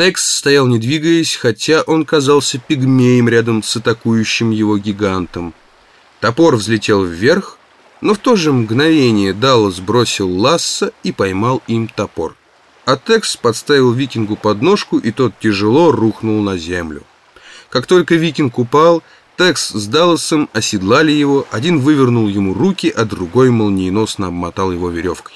Текс стоял не двигаясь, хотя он казался пигмеем рядом с атакующим его гигантом. Топор взлетел вверх, но в то же мгновение Даллас бросил ласса и поймал им топор. А Текс подставил викингу подножку, и тот тяжело рухнул на землю. Как только викинг упал, Текс с Далласом оседлали его, один вывернул ему руки, а другой молниеносно обмотал его веревкой.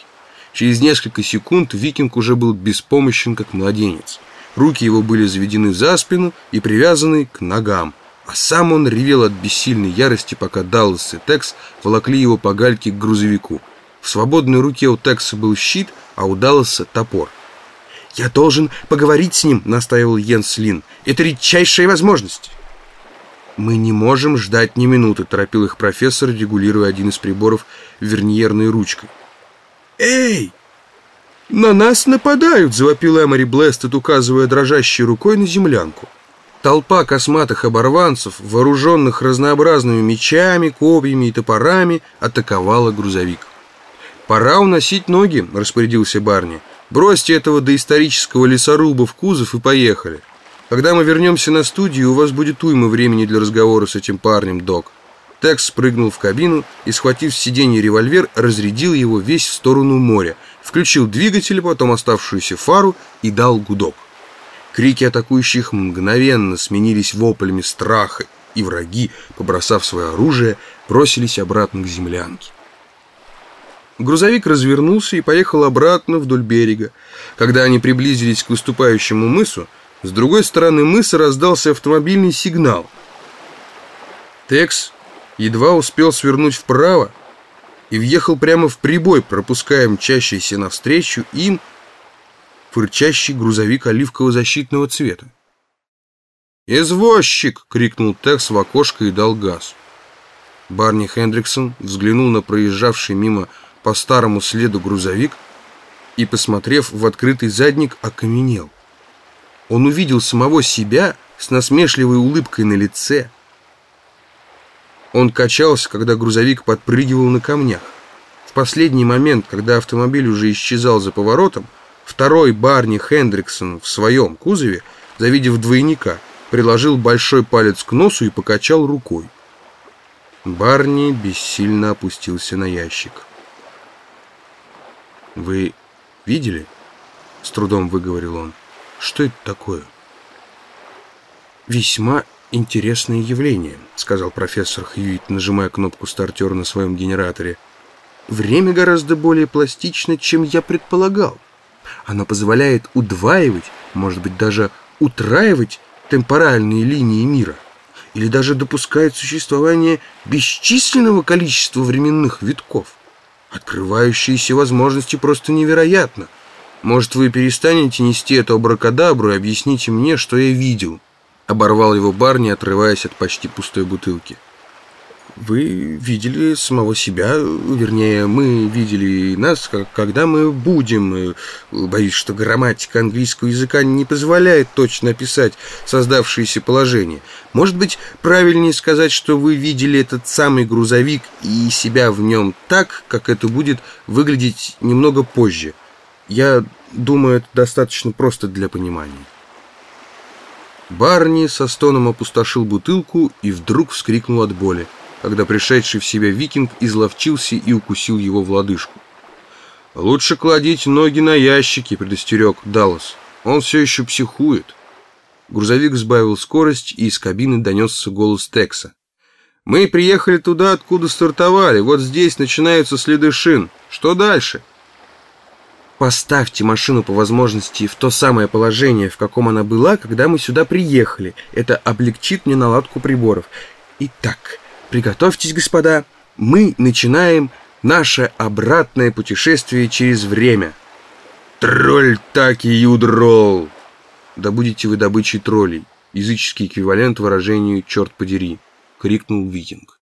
Через несколько секунд викинг уже был беспомощен, как младенец. Руки его были заведены за спину и привязаны к ногам, а сам он ревел от бессильной ярости, пока Даллас и Текс волокли его по гальке к грузовику. В свободной руке у Текса был щит, а у Далласа топор. «Я должен поговорить с ним», — настаивал Йенс Лин. «Это редчайшая возможность». «Мы не можем ждать ни минуты», — торопил их профессор, регулируя один из приборов верниерной ручкой. «Эй!» «На нас нападают!» — завопил Эмори Блэстед, указывая дрожащей рукой на землянку. Толпа косматых оборванцев, вооруженных разнообразными мечами, копьями и топорами, атаковала грузовик. «Пора уносить ноги», — распорядился Барни. «Бросьте этого доисторического лесоруба в кузов и поехали. Когда мы вернемся на студию, у вас будет уйма времени для разговора с этим парнем, док». Текс спрыгнул в кабину и, схватив с сиденья револьвер, разрядил его весь в сторону моря, включил двигатель, потом оставшуюся фару и дал гудок. Крики атакующих мгновенно сменились воплями страха, и враги, побросав свое оружие, бросились обратно к землянке. Грузовик развернулся и поехал обратно вдоль берега. Когда они приблизились к выступающему мысу, с другой стороны мыса раздался автомобильный сигнал. Текс едва успел свернуть вправо и въехал прямо в прибой, пропуская мчащийся навстречу им фырчащий грузовик оливково-защитного цвета. «Извозчик!» — крикнул Текс в окошко и дал газ. Барни Хендриксон взглянул на проезжавший мимо по старому следу грузовик и, посмотрев в открытый задник, окаменел. Он увидел самого себя с насмешливой улыбкой на лице, он качался, когда грузовик подпрыгивал на камнях. В последний момент, когда автомобиль уже исчезал за поворотом, второй Барни Хендриксон в своем кузове, завидев двойника, приложил большой палец к носу и покачал рукой. Барни бессильно опустился на ящик. «Вы видели?» — с трудом выговорил он. «Что это такое?» «Весьма интересное явление», — сказал профессор Хьюит, нажимая кнопку стартера на своем генераторе. «Время гораздо более пластично, чем я предполагал. Оно позволяет удваивать, может быть, даже утраивать темпоральные линии мира, или даже допускает существование бесчисленного количества временных витков. Открывающиеся возможности просто невероятно. Может, вы перестанете нести эту абракадабру и объясните мне, что я видел?» Оборвал его Барни, отрываясь от почти пустой бутылки. «Вы видели самого себя, вернее, мы видели нас, когда мы будем. Боюсь, что грамматика английского языка не позволяет точно описать создавшееся положение. Может быть, правильнее сказать, что вы видели этот самый грузовик и себя в нем так, как это будет выглядеть немного позже. Я думаю, это достаточно просто для понимания». Барни со стоном опустошил бутылку и вдруг вскрикнул от боли, когда пришедший в себя викинг изловчился и укусил его в лодыжку. «Лучше кладите ноги на ящики», — предостерег Даллас. «Он все еще психует». Грузовик сбавил скорость, и из кабины донесся голос Текса. «Мы приехали туда, откуда стартовали. Вот здесь начинаются следы шин. Что дальше?» Поставьте машину по возможности в то самое положение, в каком она была, когда мы сюда приехали. Это облегчит мне наладку приборов. Итак, приготовьтесь, господа. Мы начинаем наше обратное путешествие через время. Тролль так и юдрол. Да будете вы добычей троллей. Языческий эквивалент выражению «черт подери», — крикнул викинг.